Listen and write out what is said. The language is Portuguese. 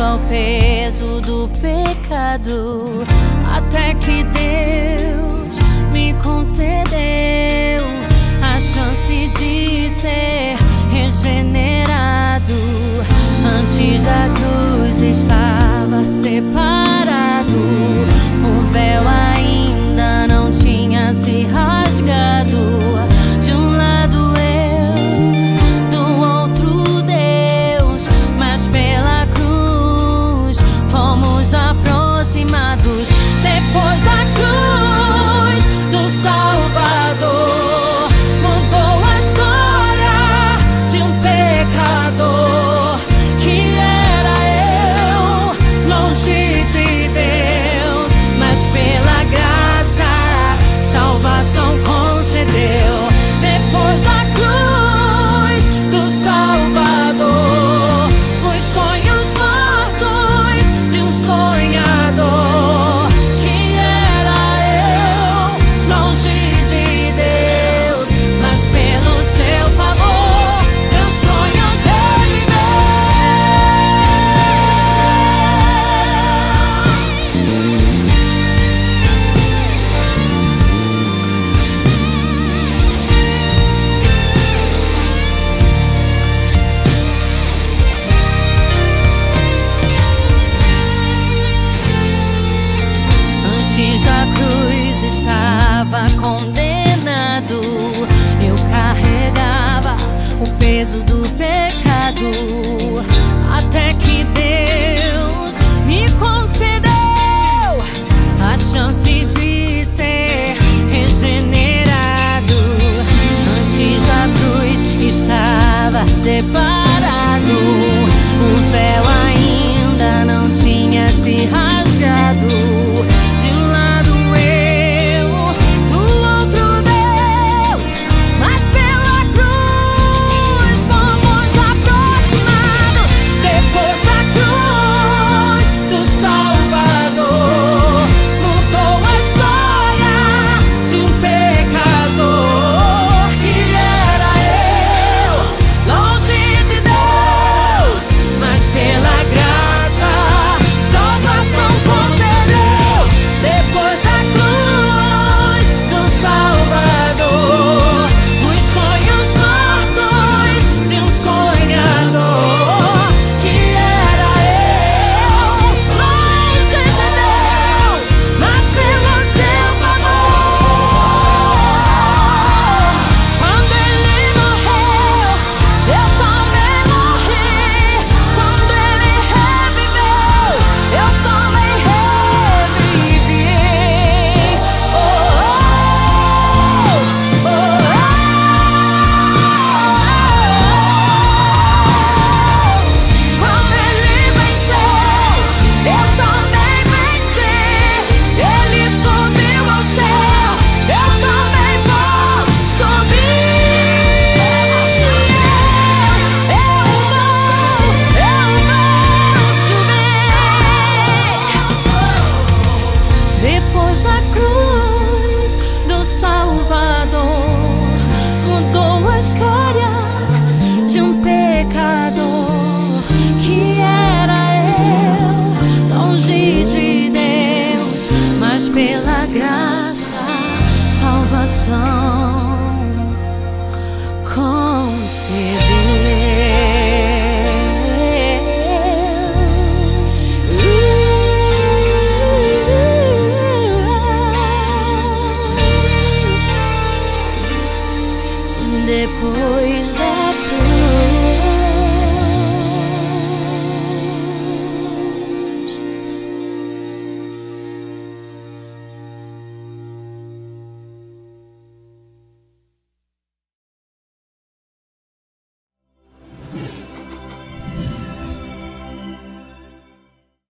ao o peso do pecado até que Deus me concedeu a chance de ser regenerado. estava condenado. Eu carregava o peso do pecado até que Deus me concedeu a chance de ser regenerado. Antes da cruz estava separado, o véu ainda não tinha se rasgado. Oh.